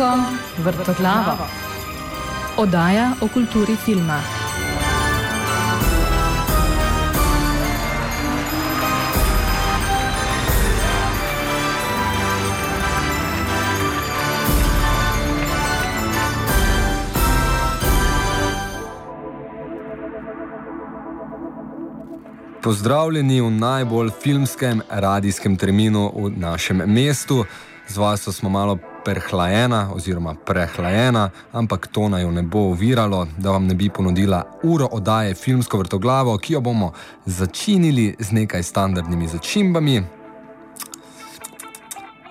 Filmsko vrtoglavo. Oddaja o kulturi filma. Pozdravljeni v najbolj filmskem radijskem terminu v našem mestu. Z vas smo malo prehlajena oziroma prehlajena, ampak to naj jo ne bo oviralo, da vam ne bi ponudila uro oddaje filmsko vrtoglavo, ki jo bomo začinili z nekaj standardnimi začimbami.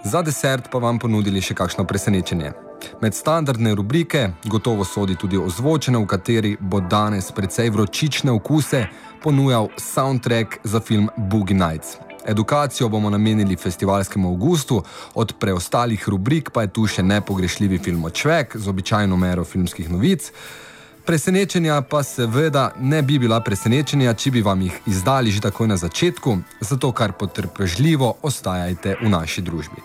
Za desert pa vam ponudili še kakšno presenečenje. Med standardne rubrike gotovo sodi tudi ozvočene, v kateri bo danes precej vročične okuse ponujal soundtrack za film Boogie Nights. Edukacijo bomo namenili festivalskemu avgustu, od preostalih rubrik pa je tu še nepogrešljivi film Očvek z običajno mero filmskih novic. Presenečenja pa seveda ne bi bila presenečenja, če bi vam jih izdali že takoj na začetku, zato kar potrpežljivo ostajajte v naši družbi.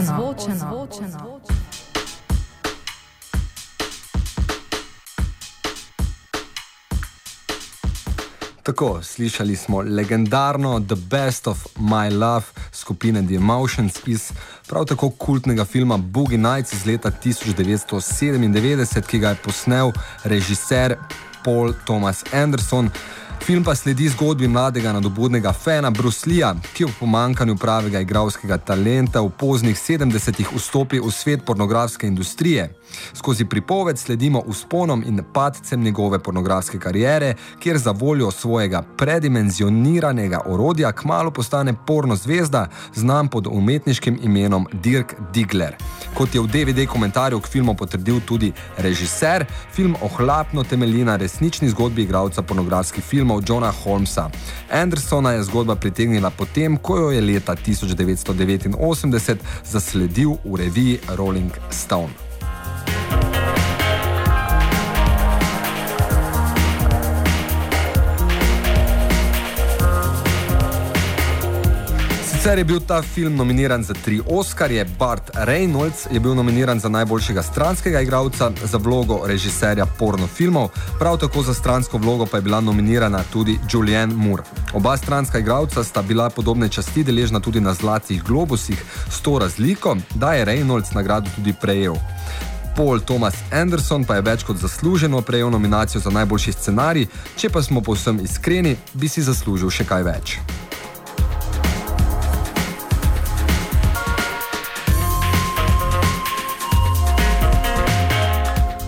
Ozvočeno. ozvočeno. ozvočeno. Tako, slišali smo legendarno The Best of My Love skupine The Emotions iz prav tako kultnega filma Boogie Nights iz leta 1997, ki ga je posnel režiser Paul Thomas Anderson. Film pa sledi zgodbi mladega nadobudnega fena Bruslija, ki v pomankanju pravega igralskega talenta v poznih 70-ih vstopi v svet pornografske industrije. Skozi pripoved sledimo usponom in padcem njegove pornografske kariere, kjer za voljo svojega predimenzioniranega orodja kmalo postane porno zvezda, znan pod umetniškim imenom Dirk Digler. Kot je v DVD komentarju k filmu potrdil tudi režiser, film ohlapno temelji na resnični zgodbi igralca pornografskih filmov Johna Holmesa. Andersona je zgodba pritegnila potem, ko jo je leta 1989 zasledil v reviji Rolling Stone. Sicer je bil ta film nominiran za tri Oscarje, Bart Reynolds je bil nominiran za najboljšega stranskega igralca za vlogo režiserja pornofilmov, prav tako za stransko vlogo pa je bila nominirana tudi Julianne Moore. Oba stranska igralca sta bila podobne časti deležna tudi na Zlatih globusih, s to razliko, da je Reynolds nagrado tudi prejel. Paul Thomas Anderson pa je več kot zasluženo prejel nominacijo za najboljši scenarij, če pa smo povsem iskreni, bi si zaslužil še kaj več.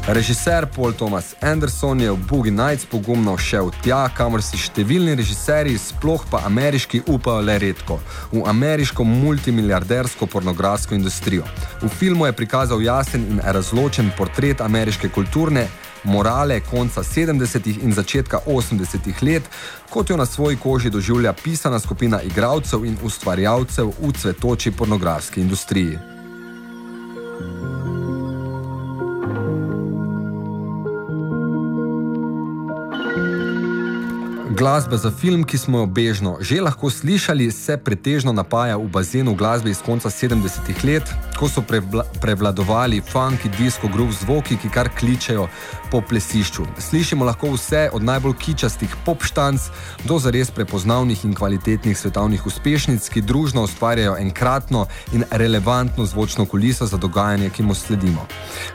Režiser Paul Thomas Anderson je v Boogie Nights pogumno šel tja, kamor si številni režiserji, sploh pa ameriški, upajo le redko - v ameriško multimiliardersko pornografsko industrijo. V filmu je prikazal jasen in razločen portret ameriške kulturne morale konca 70. in začetka 80. let, kot jo na svoji koži doživlja pisana skupina igralcev in ustvarjalcev v cvetoči pornografski industriji. Glasba za film, ki smo jo bežno že lahko slišali, se pretežno napaja v bazenu glasbe iz konca 70-ih let, ko so prevla prevladovali funky disco groove zvoki, ki kar kličejo po plesišču. Slišimo lahko vse od najbolj kičastih popštanc do zares prepoznavnih in kvalitetnih svetovnih uspešnic, ki družno ustvarjajo enkratno in relevantno zvočno kuliso za dogajanje, ki mu sledimo.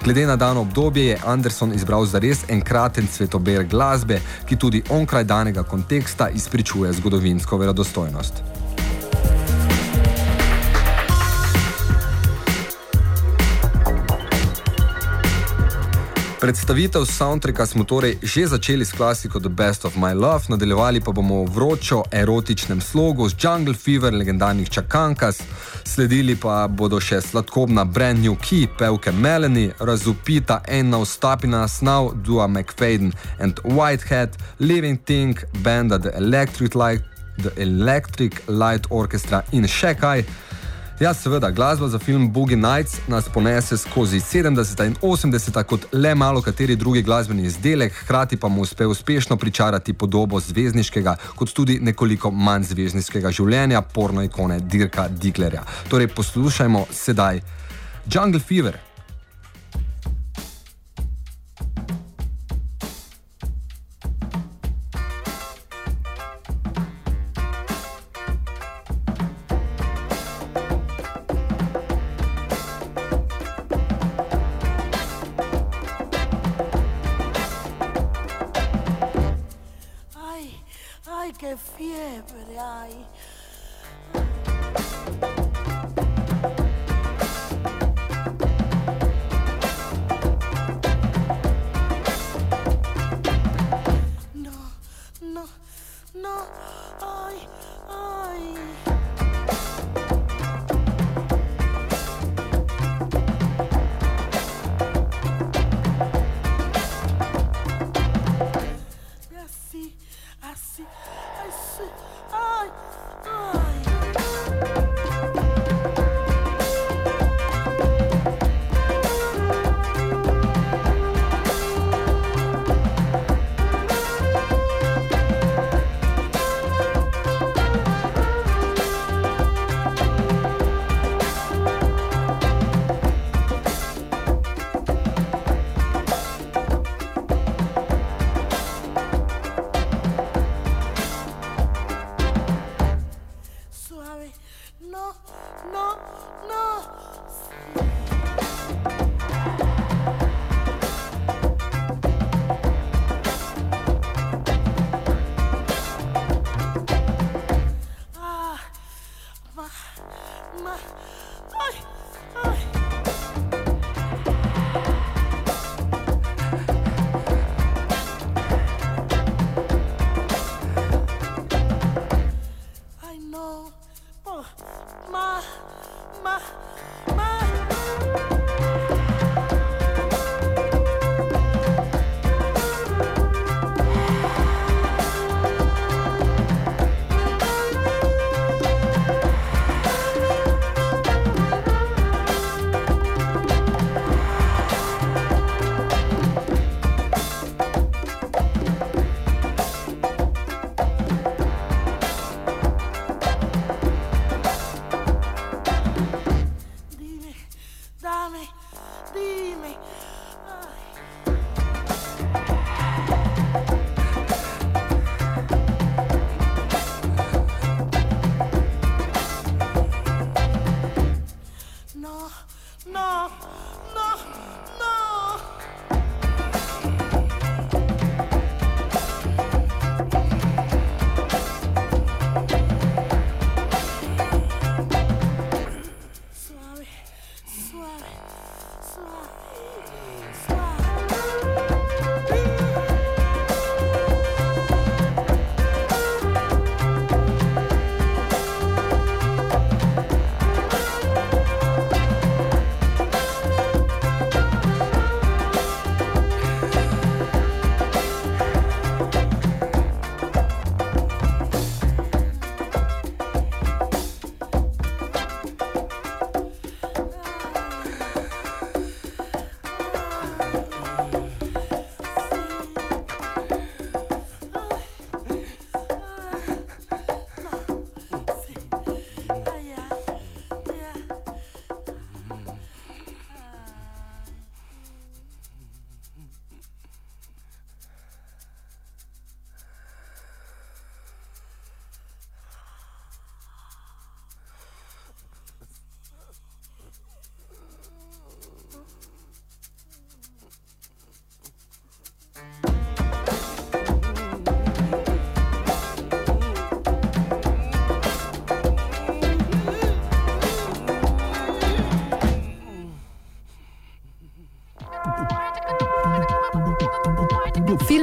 Glede na dano obdobje je Anderson izbral zares enkraten svetober glasbe, ki tudi onkraj danega konteksta izpričuje zgodovinsko verodostojnost. Predstavitev soundtracka smo torej že začeli s klasiko The Best of My Love, nadaljevali pa bomo v vročo erotičnem slogu z Jungle Fever legendarnih čakankas, sledili pa bodo še sladkobna Brand New Key, pevke Melanie, razupita Enna Ostapina, Snow, Dua McFadden and Whitehead, Living Thing, banda The Electric Light, The Electric Light Orchestra in še kaj. Ja, seveda, glasba za film Boogie Nights nas ponese skozi 70. in 80. kot le malo kateri drugi glasbeni izdelek, hkrati pa mu uspe uspešno pričarati podobo zvezdniškega, kot tudi nekoliko manj zvezdniškega življenja porno ikone Dirka Diglerja. Torej, poslušajmo sedaj Jungle Fever. much.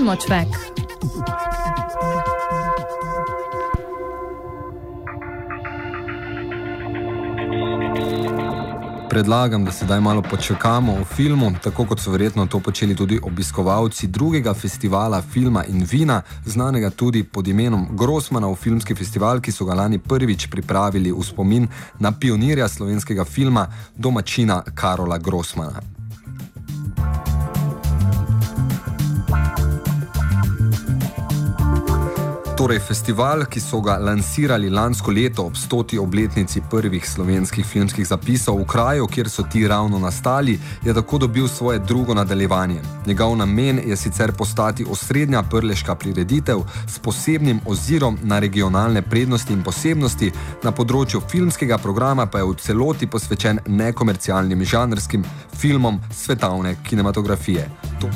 Filmočvek. Predlagam, da sedaj malo počakamo v filmu, tako kot so verjetno to počeli tudi obiskovalci drugega festivala filma in vina, znanega tudi pod imenom Grossmanov filmski festival, ki so ga lani prvič pripravili v spomin na pionirja slovenskega filma domačina Karola Grossmana. Torej, festival, ki so ga lansirali lansko leto ob stoti obletnici prvih slovenskih filmskih zapisov v kraju, kjer so ti ravno nastali, je tako dobil svoje drugo nadaljevanje. Njegov namen je sicer postati osrednja prleška prireditev s posebnim ozirom na regionalne prednosti in posebnosti, na področju filmskega programa pa je v celoti posvečen nekomercialnim žanrskim filmom svetovne kinematografije. To,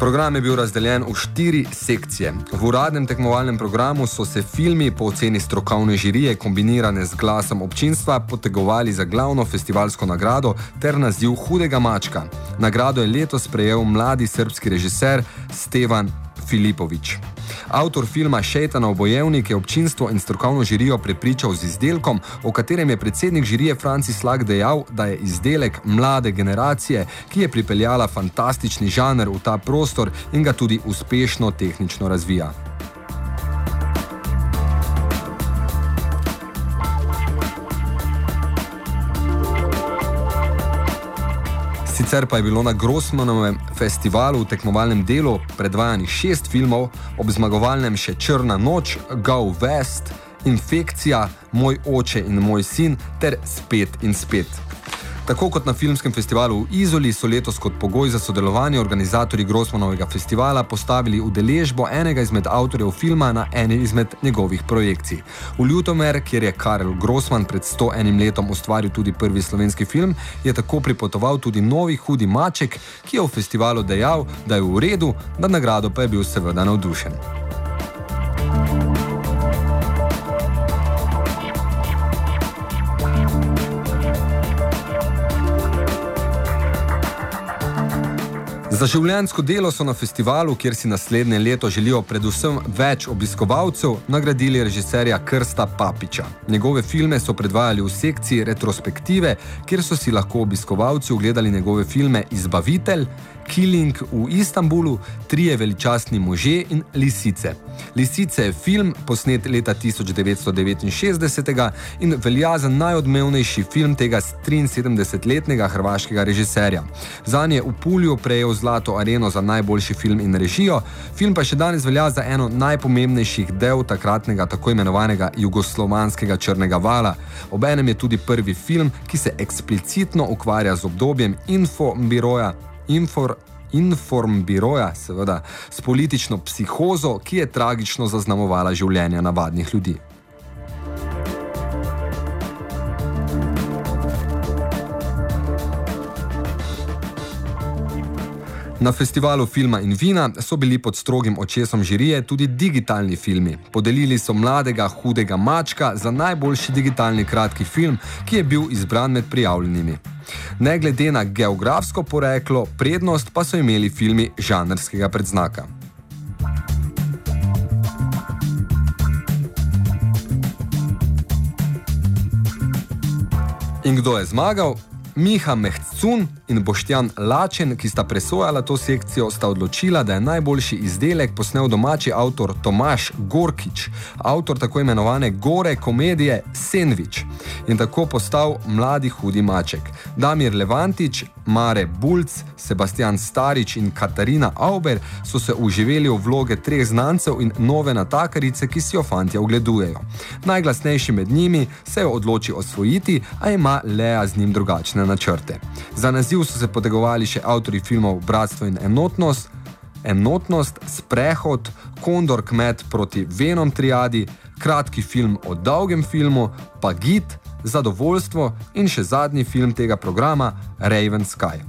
Program je bil razdeljen v štiri sekcije. V uradnem tekmovalnem programu so se filmi po oceni strokovne žirije, kombinirane z glasom občinstva, potegovali za glavno festivalsko nagrado ter naziv Hudega mačka. Nagrado je letos prejel mladi srpski režiser Stevan Filipovič. Avtor filma Šejtanov bojevnik je občinstvo in strokovno žirijo prepričal z izdelkom, o katerem je predsednik žirije Francis Lag dejal, da je izdelek mlade generacije, ki je pripeljala fantastični žanr v ta prostor in ga tudi uspešno tehnično razvija. Sicer pa je bilo na Grossmanovem festivalu v tekmovalnem delu predvajanih šest filmov, ob zmagovalnem še Črna noč, Go West, Infekcija, Moj oče in moj sin ter Spet in spet. Tako kot na filmskem festivalu v Izoli so letos kot pogoj za sodelovanje organizatorji Grossmanovega festivala postavili udeležbo enega izmed avtorjev filma na eni izmed njegovih projekcij. V Ljutomer, kjer je Karel Grossman pred 101 letom ustvaril tudi prvi slovenski film, je tako pripotoval tudi novi hudi maček, ki je v festivalu dejal, da je v redu, da nagrado pa je bil seveda navdušen. Za življensko delo so na festivalu, kjer si naslednje leto želijo predvsem več obiskovalcev, nagradili režiserja Krsta Papiča. Njegove filme so predvajali v sekciji retrospektive, kjer so si lahko obiskovalci ogledali njegove filme Izbavitelj, Killing v Istanbulu, Trije veličastni možje in Lisice. Lisice je film, posnet leta 1969 in velja za najodmevnejši film tega 73-letnega hrvaškega režiserja. Zanje je v Pulju prejel Zlato areno za najboljši film in režijo, film pa še danes velja za eno najpomembnejših del takratnega tako imenovanega jugoslovanskega črnega vala. Obenem je tudi prvi film, ki se eksplicitno ukvarja z obdobjem infobiroja infor, informbiroja, seveda, s politično psihozo, ki je tragično zaznamovala življenja navadnih ljudi. Na festivalu filma in vina so bili pod strogim očesom žirije tudi digitalni filmi. Podelili so mladega hudega mačka za najboljši digitalni kratki film, ki je bil izbran med prijavljenimi. Ne glede na geografsko poreklo, prednost pa so imeli filmi žanrskega predznaka. In kdo je zmagal? Miha Mehcun in Boštjan Lačen, ki sta presojala to sekcijo, sta odločila, da je najboljši izdelek posnel domači avtor Tomaš Gorkič, avtor tako imenovane gore komedije Sandwich in tako postal mladi hudi maček. Damir Levantič, Mare Bulc, Sebastian Starič in Katarina Auber so se uživeli v vloge treh znancev in nove natakarice, ki si jo fantje ogledujejo. Najglasnejši med njimi se jo odloči osvojiti, a ima Lea z njim drugačne načrte. Za naziv so se potegovali še avtori filmov Bratstvo in enotnost, Enotnost, Sprehod, Kondor kmet proti Venom triadi, kratki film o dolgem filmu, pa Git, Zadovoljstvo in še zadnji film tega programa Raven Sky.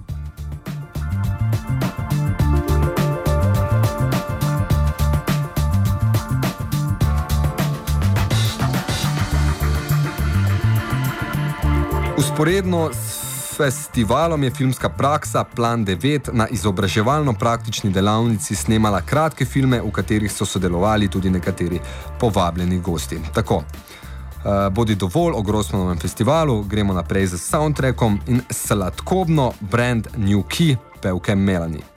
Usporedno s festivalom je filmska praksa Plan 9 na izobraževalno-praktični delavnici snemala kratke filme, v katerih so sodelovali tudi nekateri povabljeni gosti. Tako, uh, bodi dovolj o Grossmanovem festivalu, gremo naprej z soundtrackom in sladkobno brand New Key, pevke Melanie.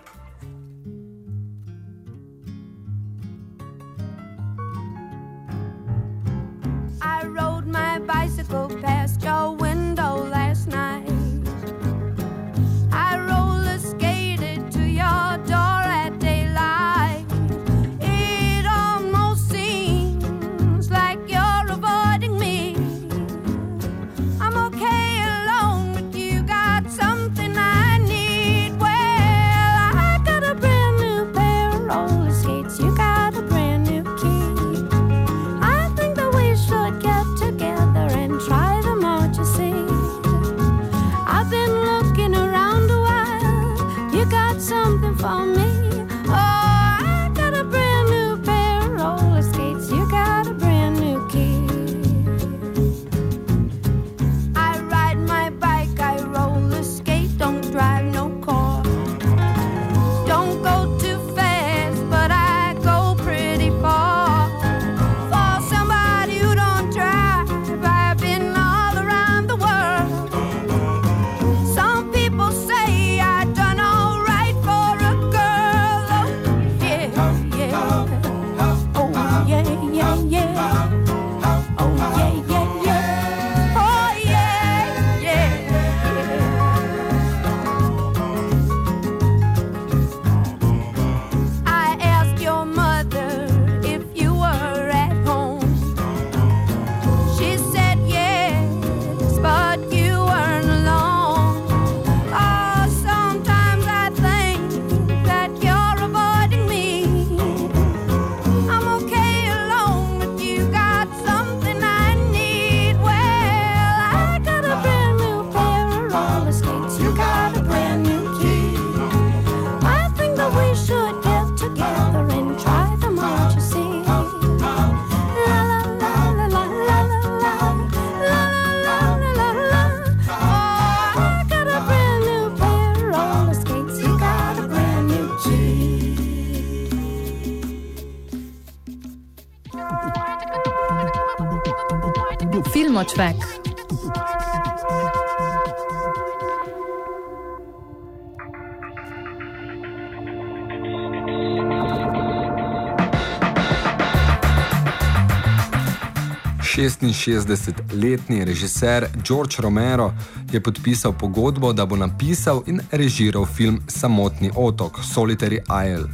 62-letni režiser George Romero je podpisal pogodbo, da bo napisal in režiral film Samotni otok, Solitary Isle.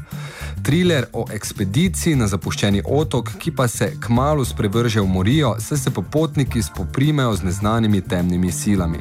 Triler o ekspediciji na zapuščeni otok, ki pa se kmalo sprevrže v morijo, saj se popotniki spoprimejo z neznanimi temnimi silami.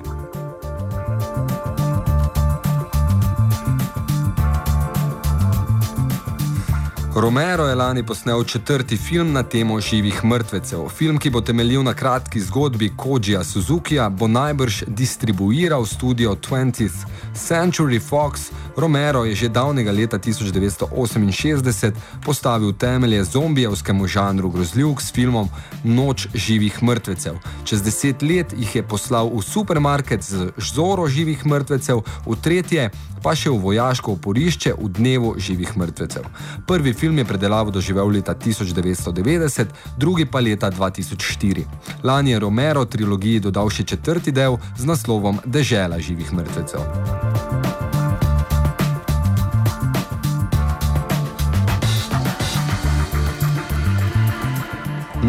Romero je lani posnel četrti film na temo živih mrtvecev. Film, ki bo temeljil na kratki zgodbi Kojija Suzukija, bo najbrž distribuiral studio 20th Century Fox. Romero je že davnega leta 1968 postavil temelje zombijevskemu žanru grozljivk s filmom Noč živih mrtvecev. Čez deset let jih je poslal v supermarket z žzoro živih mrtvecev, v tretje pa še v vojaško oporišče v dnevu živih mrtvecev. Prvi film je predelavo doživel leta 1990, drugi pa leta 2004. Lani je Romero trilogiji dodal še četrti del z naslovom Dežela živih mrtvecev.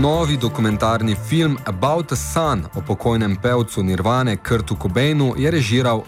Novi dokumentarni film About a Sun o pokojnem pevcu Nirvane Kurtu Cobainu je režiral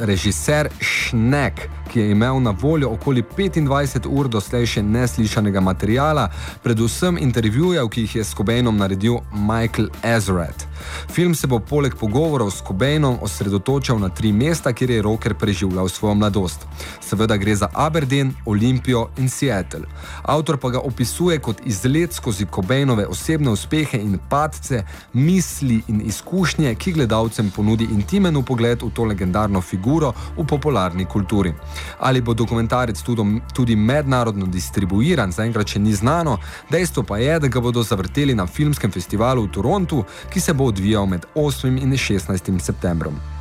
režiser Schneck, ki je imel na voljo okoli 25 ur doslej še neslišanega materijala, predvsem intervjujev, ki jih je s Cobainom naredil Michael Ezrat. Film se bo poleg pogovorov s Cobainom osredotočal na tri mesta, kjer je rocker preživljal svojo mladost. Seveda gre za Aberdeen, Olimpijo in Seattle. Avtor pa ga opisuje kot izlet skozi Cobainove osebne uspehe in padce, misli in izkušnje, ki gledalcem ponudi intimen pogled v to legendarno figuro v popularni kulturi. Ali bo dokumentarec tudi, tudi mednarodno distribuiran, zaenkrat še ni znano, dejstvo pa je, da ga bodo zavrteli na filmskem festivalu v Torontu, ki se bo odvijal med 8 in 16 septembrom.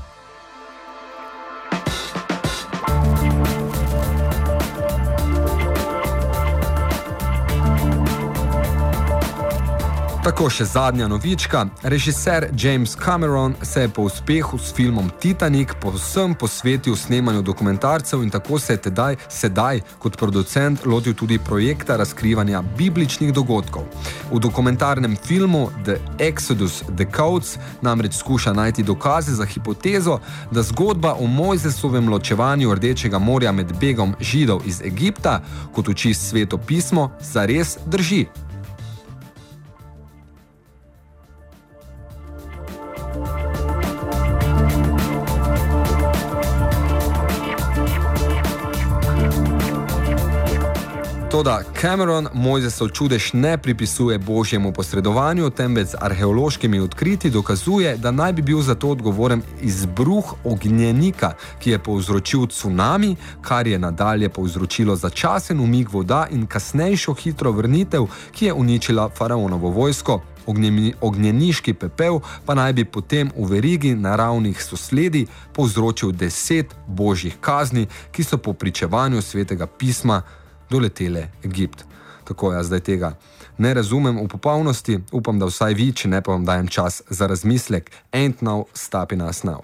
Tako še zadnja novička. Režiser James Cameron se je po uspehu s filmom Titanic povsem posvetil snemanju dokumentarcev in tako se je tedaj, sedaj kot producent lotil tudi projekta razkrivanja bibličnih dogodkov. V dokumentarnem filmu The Exodus The Codes namreč skuša najti dokaze za hipotezo, da zgodba o Mojzesovem ločevanju Rdečega morja med begom židov iz Egipta, kot uči sveto pismo, zares drži. Toda Cameron Mojzesov čudež ne pripisuje božjemu posredovanju, temveč z arheološkimi odkriti dokazuje, da naj bi bil za to odgovoren izbruh ognjenika, ki je povzročil tsunami, kar je nadalje povzročilo začasen umik voda in kasnejšo hitro vrnitev, ki je uničila faraonovo vojsko. Ognjeniški pepel pa naj bi potem v verigi naravnih sosledi povzročil deset božjih kazni, ki so po pričevanju svetega pisma doletele Egipt. Tako jaz zdaj tega ne razumem v popolnosti, upam, da vsaj vi, če ne pa vam dajem čas za razmislek, ain't now, stopping us now.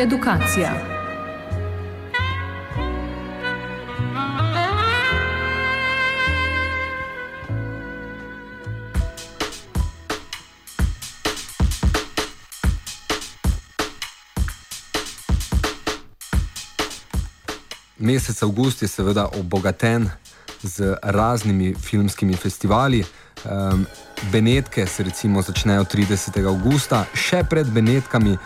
Edukacija. Mesec avgust je seveda obogaten z raznimi filmskimi festivali. Um, Benetke se recimo začnejo 30. augusta, še pred Benetkami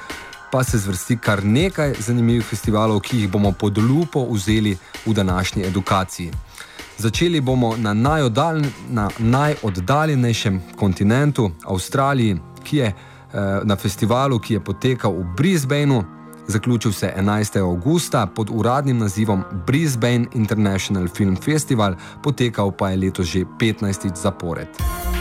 pa se zvrsti kar nekaj zanimivih festivalov, ki jih bomo pod lupo vzeli v današnji edukaciji. Začeli bomo na, na najoddaljenejšem kontinentu, Avstraliji, ki je uh, na festivalu, ki je potekal v Brisbaneu. Zaključil se 11. augusta pod uradnim nazivom Brisbane International Film Festival, potekal pa je letos že 15. zapored.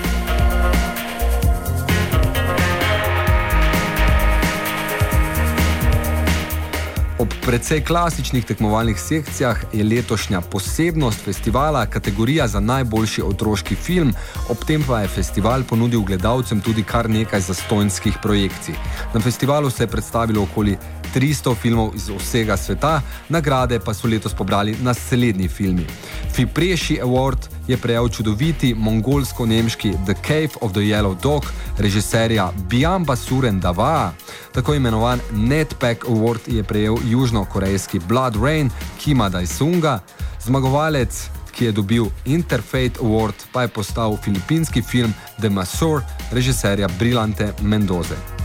Precej klasičnih tekmovalnih sekcijah je letošnja posebnost festivala kategorija za najboljši otroški film, ob tem pa je festival ponudil gledalcem tudi kar nekaj zastojnskih projekcij. Na festivalu se je predstavilo okoli 300 filmov iz vsega sveta, nagrade pa so letos pobrali naslednji filmi. Fipreši Award je prejel čudoviti mongolsko-nemški The Cave of the Yellow Dog, režiserja Biamba Suren Dava. Tako imenovan Netpack Award je prejel južno-korejski Blood Rain Kima Daisunga, zmagovalec. Ki je dobil Interfaith Award, pa je postal filipinski film The Masur, režiserja Brilante Mendoze.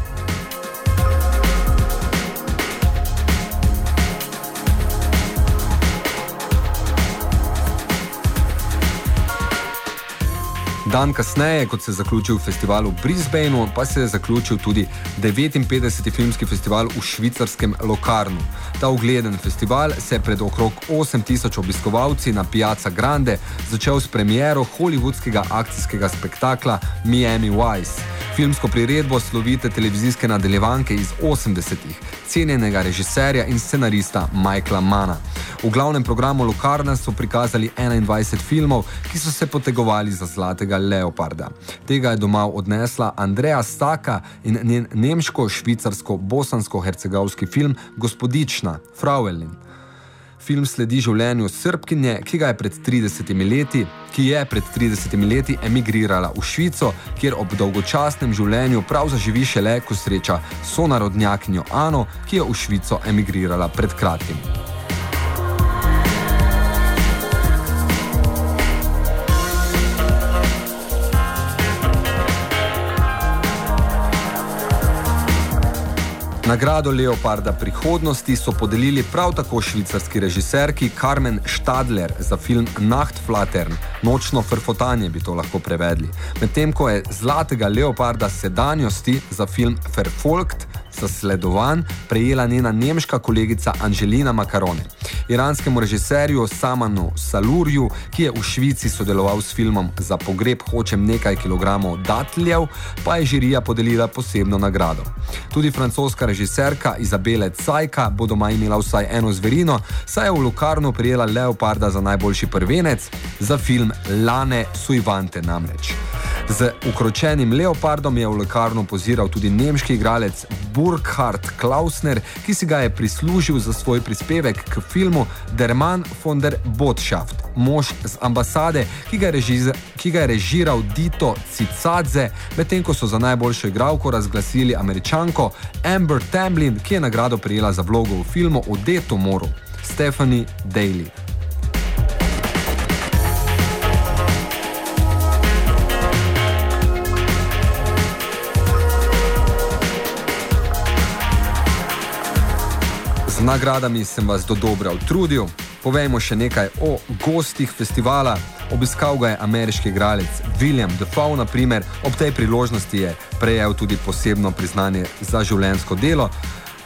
Dan kasneje, kot se je zaključil festival v Brisbaneu, pa se je zaključil tudi 59. filmski festival v švicarskem Lokarnu. Ta ugleden festival se je pred okrog 8000 obiskovalci na Piazza Grande začel s premiero hollywoodskega akcijskega spektakla Miami Vice, filmsko priredbo slovite televizijske nadaljevanke iz 80-ih, cenjenega režiserja in scenarista Michaela Mana. V glavnem programu Lokarna so prikazali 21 filmov, ki so se potegovali za zlatega leoparda. Tega je doma odnesla Andreja Staka in njen nemško-švicarsko-bosansko-hercegovski film Gospodična, Frauelin. Film sledi življenju srpkinje, ki, je pred 30 leti, ki je pred 30 leti emigrirala v Švico, kjer ob dolgočasnem življenju prav zaživi šele, ko sreča sonarodnjakinjo Ano, ki je v Švico emigrirala pred kratkim. Nagrado Leoparda prihodnosti so podelili prav tako švicarski režiserki Carmen Stadler za film Nachtflattern, nočno frfotanje bi to lahko prevedli. Medtem ko je Zlatega Leoparda sedanjosti za film Verfolgt zasledovan, prejela njena nemška kolegica Angelina Makarone. Iranskemu režiserju Samanu Salurju, ki je v Švici sodeloval s filmom Za pogreb hočem nekaj kilogramov datljev, pa je žirija podelila posebno nagrado. Tudi francoska režiserka Izabele Cajka bo doma imela vsaj eno zverino, saj je v Lukarnu prijela Leoparda za najboljši prvenec za film Lane Suivante namreč. Z ukročenim leopardom je v lekarno poziral tudi nemški igralec Burkhard Klausner, ki si ga je prislužil za svoj prispevek k filmu Derman von der Botschaft, mož z ambasade, ki ga je, režiz, ki ga je režiral Dito Cicadze, medtem ko so za najboljšo igralko razglasili američanko Amber Tamlin, ki je nagrado prijela za vlogo v filmu o Deto Moru, Stephanie Daly. Nagradami sem vas do dobra utrudil. Povejmo še nekaj o gostih festivala. Obiskal ga je ameriški igralec William Defoe, naprimer. ob tej priložnosti je prejel tudi posebno priznanje za življensko delo.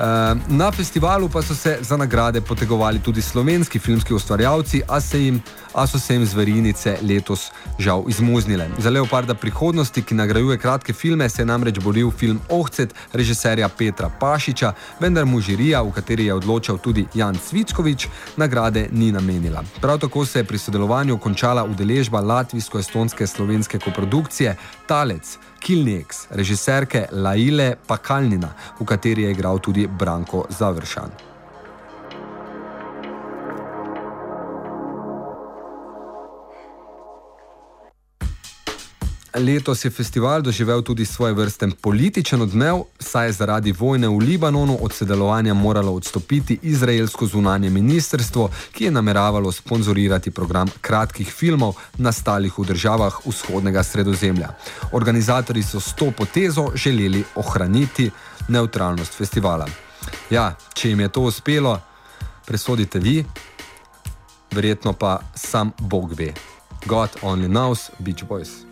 Ehm, na festivalu pa so se za nagrade potegovali tudi slovenski filmski ustvarjalci, a, jim, a so se jim zverinice letos žal izmuznile. Za Leoparda prihodnosti, ki nagrajuje kratke filme, se je namreč boril film Ohcet režiserja Petra Pašiča, vendar mu žirija, v kateri je odločal tudi Jan Cvickovič, nagrade ni namenila. Prav tako se je pri sodelovanju končala udeležba latvijsko-estonske slovenske koprodukcije Talec Kilnix, režiserke Laile Pakalnina, v kateri je igral tudi Branko Završan. Letos je festival doživel tudi svoj vrsten političen odmev, saj je zaradi vojne v Libanonu od sodelovanja moralo odstopiti izraelsko zunanje ministrstvo, ki je nameravalo sponzorirati program kratkih filmov nastalih v državah vzhodnega sredozemlja. Organizatori so s to potezo želeli ohraniti neutralnost festivala. Ja, če jim je to uspelo, presodite vi, verjetno pa sam Bog ve. God only knows, Beach Boys.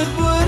good would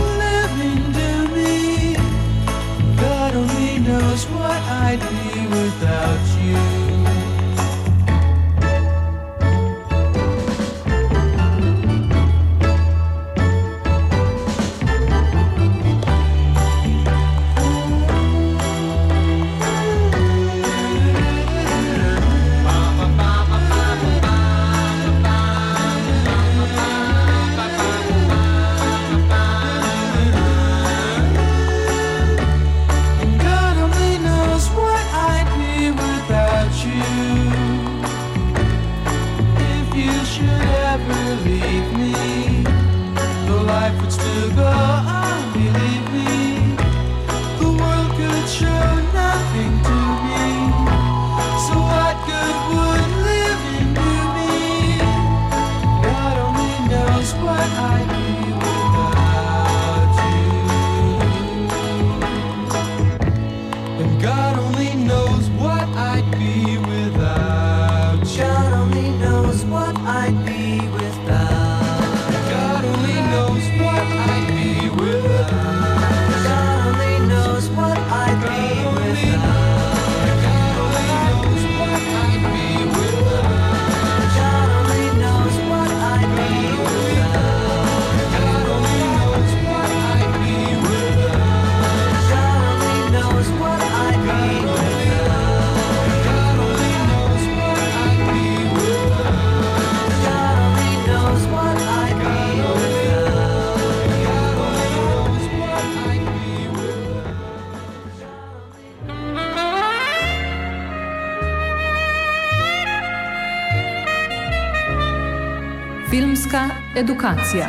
edukacija.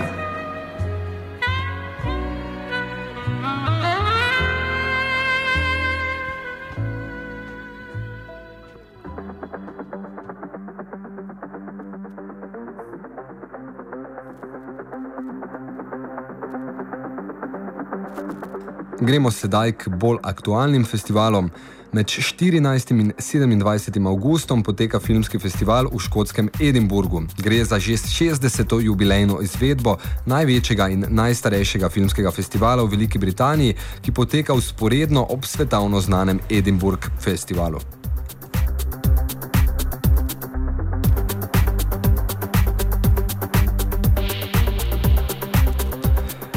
Gremo sedaj k bolj aktualnim festivalom. Med 14. in 27. augustom poteka filmski festival v škotskem Edinburgu. Gre za že 60. jubilejno izvedbo največjega in najstarejšega filmskega festivala v Veliki Britaniji, ki poteka usporedno ob svetovno znanem Edinburgh festivalu.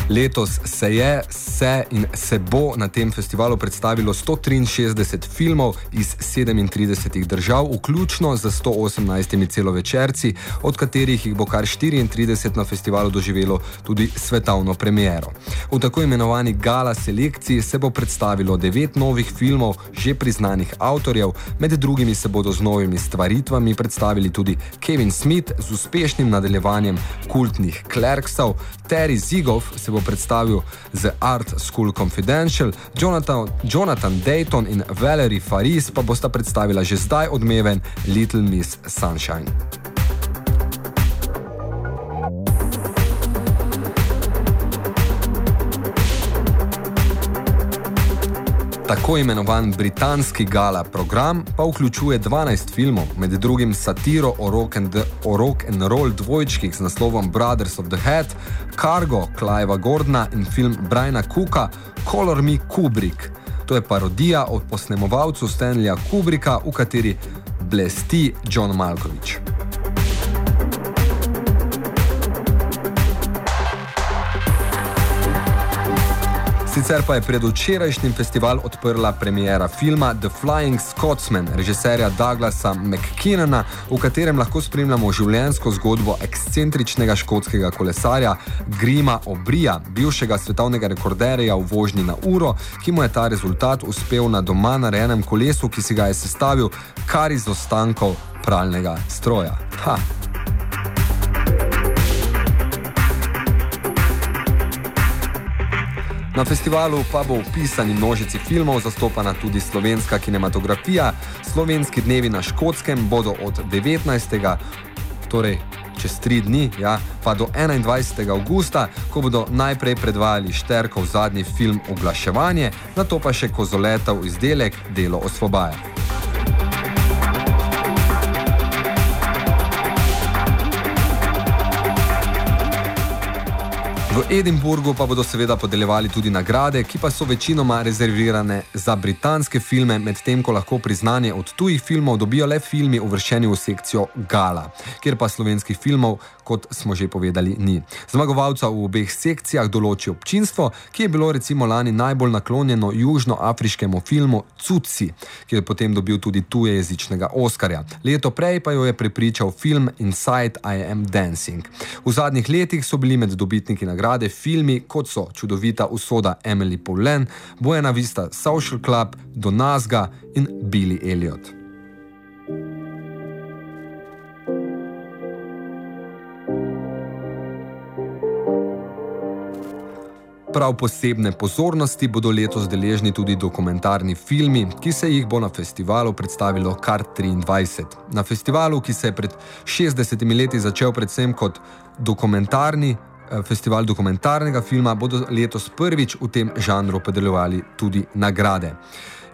Letos se je, se in se bo na tem festivalu predstavilo 163 filmov iz 37 držav, vključno z 118 celovečerci, od katerih jih bo kar 34 na festivalu doživelo tudi svetovno premiero. V tako imenovani gala selekciji se bo predstavilo devet novih filmov že priznanih avtorjev, med drugimi se bodo z novimi stvaritvami predstavili tudi Kevin Smith z uspešnim nadaljevanjem kultnih Clerksov, Terry Zigov se bo bo predstavil The Art School Confidential, Jonathan, Jonathan Dayton in Valerie Faris pa bosta predstavila že zdaj odmeven Little Miss Sunshine. Tako imenovan britanski gala program pa vključuje 12 filmov, med drugim satiro o rock and, o rock and roll dvojčkih z naslovom Brothers of the Head, Cargo Clivea Gordona in film Briana Cooka Color Me Kubrick. To je parodija o posnemovalcu Stanleya Kubricka, v kateri blesti John Malkovich. Sicer pa je predvčerajšnjim festival odprla premiera filma The Flying Scotsman režiserja Douglasa McKinnona, v katerem lahko spremljamo življenjsko zgodbo ekscentričnega škotskega kolesarja Grima Obrija, bivšega svetovnega rekorderja v vožnji na uro, ki mu je ta rezultat uspel na doma narejenem kolesu, ki si ga je sestavil kar iz ostankov pralnega stroja. Ha! Na festivalu pa bo v pisani množici filmov zastopana tudi slovenska kinematografija. Slovenski dnevi na Škotskem bodo od 19. torej čez tri dni, ja, pa do 21. augusta, ko bodo najprej predvajali Šterkov zadnji film Oglaševanje, na to pa še kozoletov izdelek Delo osvobaja. V Edinburgu pa bodo seveda podeljevali tudi nagrade, ki pa so večinoma rezervirane za britanske filme, medtem ko lahko priznanje od tujih filmov dobijo le filmi uvrščeni v sekcijo Gala, kjer pa slovenskih filmov, kot smo že povedali, ni. Zmagovalca v obeh sekcijah določi občinstvo, ki je bilo recimo lani najbolj naklonjeno južnoafriškemu filmu Cuci, ki je potem dobil tudi tujejezičnega Oskarja. Leto prej pa jo je prepričal film Inside I Am Dancing. V zadnjih letih so bili med dobitniki nagrade filmi, kot so čudovita usoda Emily Paulen, Bojena Vista Social Club, Donazga in Billy Elliot. Prav posebne pozornosti bodo letos deležni tudi dokumentarni filmi, ki se jih bo na festivalu predstavilo kar 23. Na festivalu, ki se je pred 60 leti začel predvsem kot dokumentarni, Eh, festival dokumentarnega filma, bodo letos prvič v tem žanru podeljevali tudi nagrade.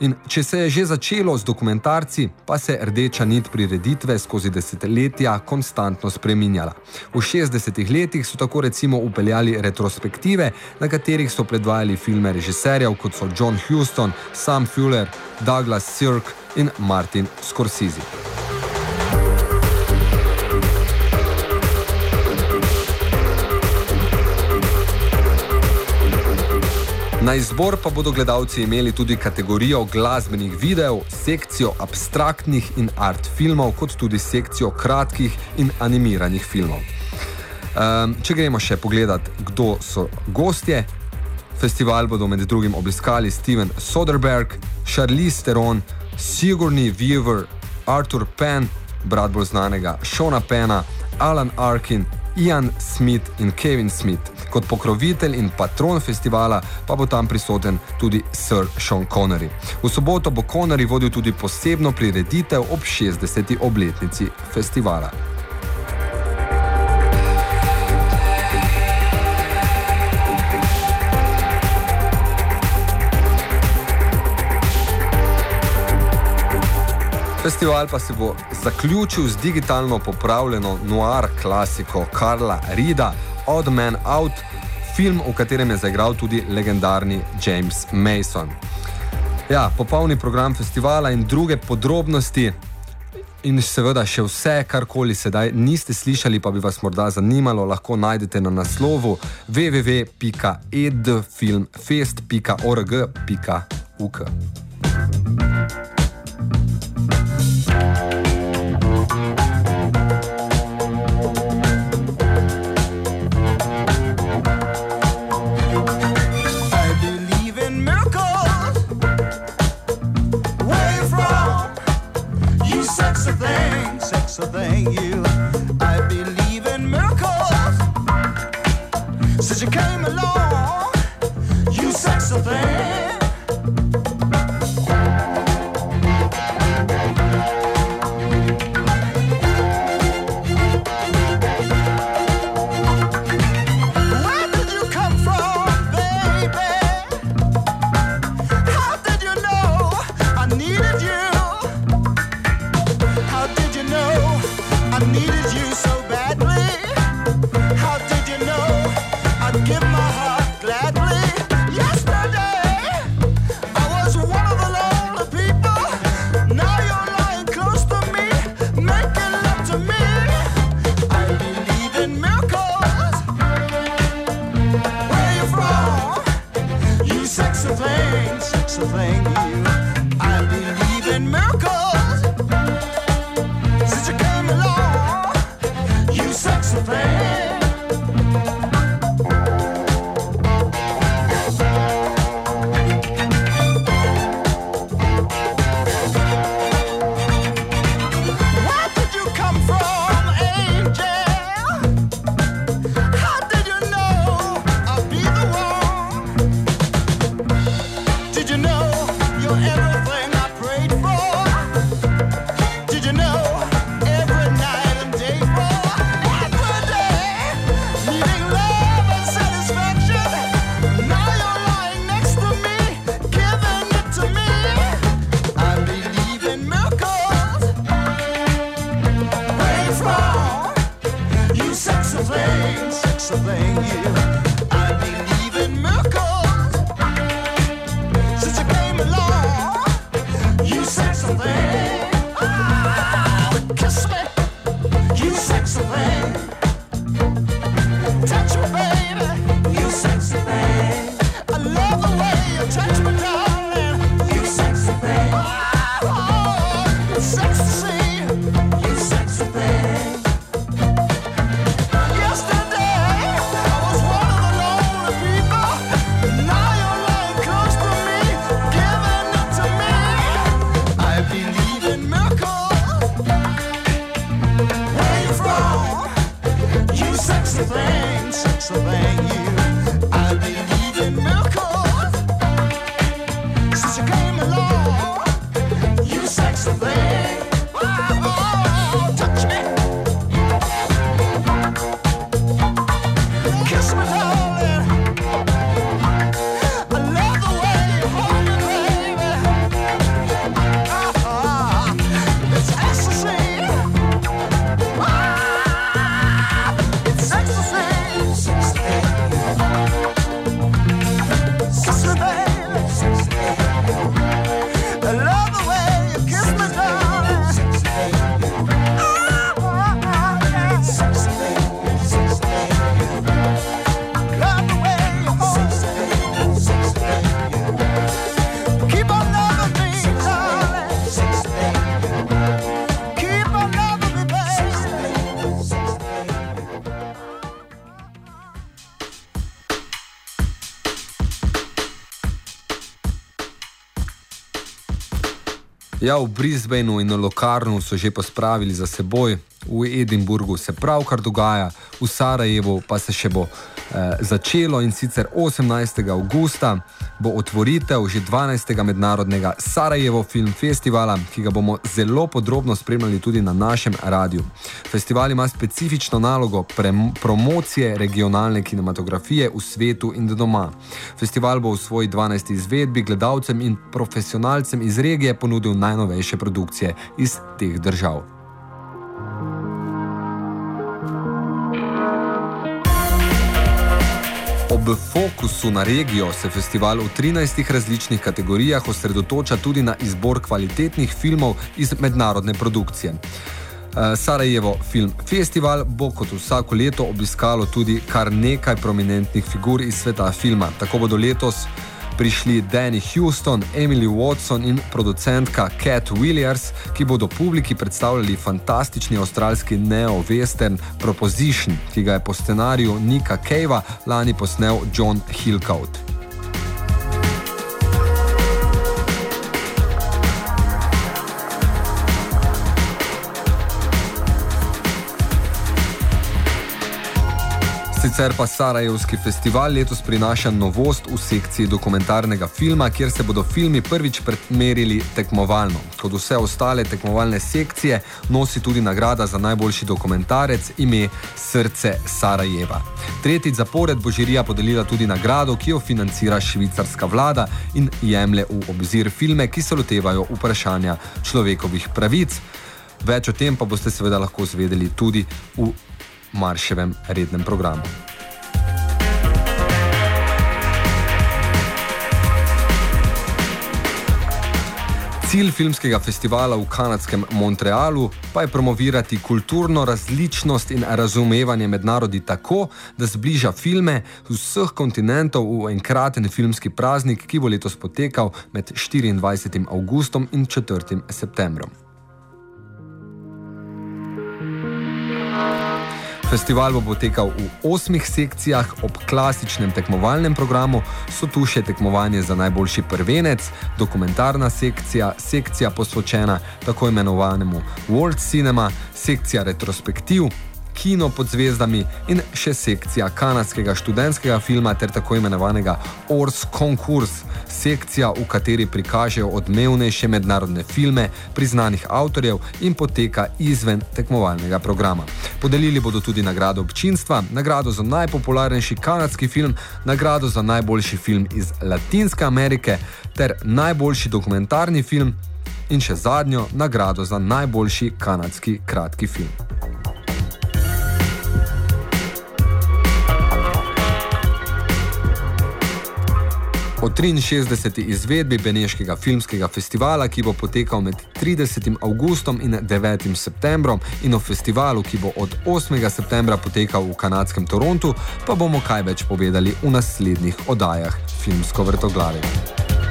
In če se je že začelo z dokumentarci, pa se rdeča nit prireditve skozi desetletja konstantno spreminjala. V 60-ih letih so tako recimo upeljali retrospektive, na katerih so predvajali filme režiserjev kot so John Huston, Sam Fuller, Douglas Sirk in Martin Scorsese. Na izbor pa bodo gledalci imeli tudi kategorijo glasbenih videov, sekcijo abstraktnih in art filmov, kot tudi sekcijo kratkih in animiranih filmov. Um, če gremo še pogledat, kdo so gostje. Festival bodo med drugim obiskali Steven Soderbergh, Charlize Theron, Sigourney Weaver, Arthur Penn, brat bolj znanega Shona Penna, Alan Arkin, Ian Smith in Kevin Smith. Kot pokrovitelj in patron festivala pa bo tam prisoten tudi Sir Sean Connery. V soboto bo Connery vodil tudi posebno prireditev ob 60. obletnici festivala. Festival pa se bo zaključil z digitalno popravljeno noir klasiko Karla Rida, Odd Man Out, film, v katerem je zaigral tudi legendarni James Mason. Ja, popolni program festivala in druge podrobnosti. In seveda še vse, karkoli sedaj niste slišali, pa bi vas morda zanimalo, lahko najdete na naslovu www.edfilmfest.org.uk. thing, you. I believe in miracles. Such you came along, you sexy thing. Sexy thing, you. I believe Ja, v Brisbaneu in Lokarnu so že pospravili za seboj, v Edinburgu se pravkar dogaja, v Sarajevu pa se še bo začelo in sicer 18. augusta bo otvoritev že 12. mednarodnega Sarajevo Film Festivala, ki ga bomo zelo podrobno spremljali tudi na našem radiju. Festival ima specifično nalogo promocije regionalne kinematografije v svetu in doma. Festival bo v svoji 12. izvedbi gledalcem in profesionalcem iz regije ponudil najnovejše produkcije iz teh držav. Ob fokusu na regijo se festival v 13 različnih kategorijah osredotoča tudi na izbor kvalitetnih filmov iz mednarodne produkcije. Eh, Sarajevo Film Festival bo kot vsako leto obiskalo tudi kar nekaj prominentnih figur iz sveta filma. Tako bodo letos prišli Danny Houston, Emily Watson in producentka Cat Williams, ki bodo publiki predstavljali fantastični avstralski neo-western Proposition, ki ga je po scenariju Nika Cavea lani posnel John Hillcoat. Sicer pa Sarajevski festival letos prinaša novost v sekciji dokumentarnega filma, kjer se bodo filmi prvič predmerili tekmovalno. Kot vse ostale tekmovalne sekcije, nosi tudi nagrada za najboljši dokumentarec ime Srce Sarajeva. Tretjič zapored bo žirija podelila tudi nagrado, ki jo financira švicarska vlada in jemlje v obzir filme, ki se lotevajo vprašanja človekovih pravic. Več o tem pa boste seveda lahko zvedeli tudi v Marševem rednem programu. Cilj filmskega festivala v kanadskem Montrealu pa je promovirati kulturno različnost in razumevanje med narodi tako, da zbliža filme z vseh kontinentov v enkraten filmski praznik, ki bo letos potekal med 24. augustom in 4. septembrom. Festival bo potekal v osmih sekcijah, ob klasičnem tekmovalnem programu so tu še tekmovanje za najboljši prvenec, dokumentarna sekcija, sekcija posvečena tako imenovanemu World Cinema, sekcija retrospektiv, kino pod zvezdami in še sekcija kanadskega študentskega filma ter tako imenovanega Ors Konkurs, sekcija, v kateri prikažejo odmevnejše mednarodne filme priznanih avtorjev in poteka izven tekmovalnega programa. Podelili bodo tudi nagrado občinstva, nagrado za najpopularnejši kanadski film, nagrado za najboljši film iz Latinske Amerike ter najboljši dokumentarni film in še zadnjo nagrado za najboljši kanadski kratki film. O 63. izvedbi Beneškega filmskega festivala, ki bo potekal med 30. augustom in 9. septembrom, in o festivalu, ki bo od 8. septembra potekal v kanadskem Torontu, pa bomo kaj več povedali v naslednjih oddajah Filmsko vrtoglavje.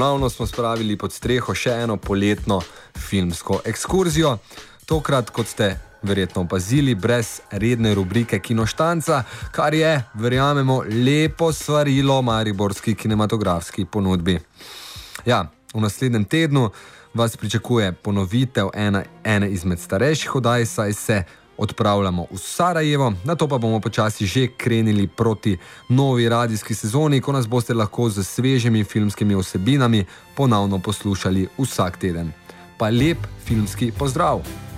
Ponovno smo spravili pod streho še eno poletno filmsko ekskurzijo. Tokrat, kot ste verjetno opazili, brez redne rubrike Kinoštanca, kar je, verjamemo, lepo svarilo mariborski kinematografski ponudbi. Ja, v naslednjem tednu vas pričakuje ponovitev ena, ene izmed starejših oddaj, saj se odpravljamo v Sarajevo, na to pa bomo počasi že krenili proti novi radijski sezoni, ko nas boste lahko z svežimi filmskimi osebinami ponovno poslušali vsak teden. Pa lep filmski pozdrav!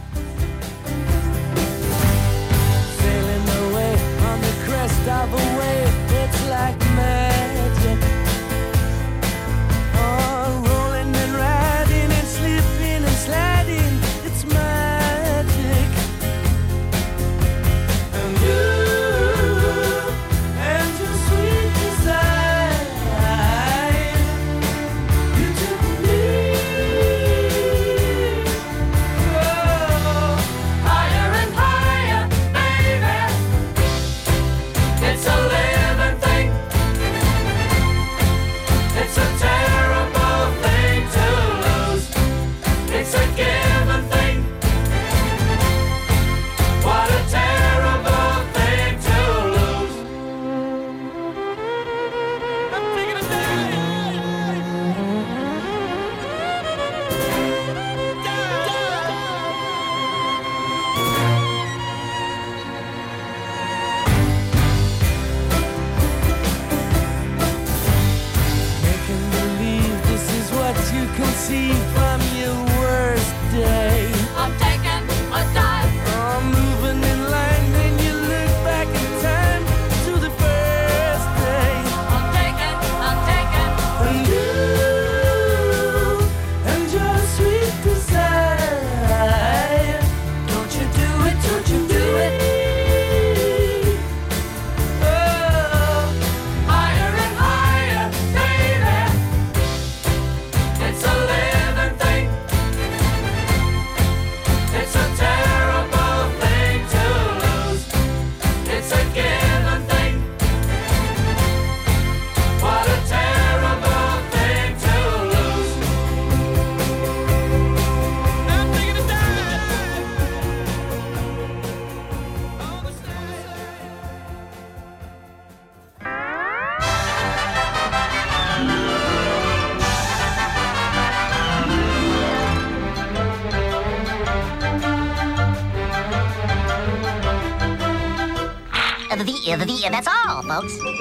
The, that's all, folks.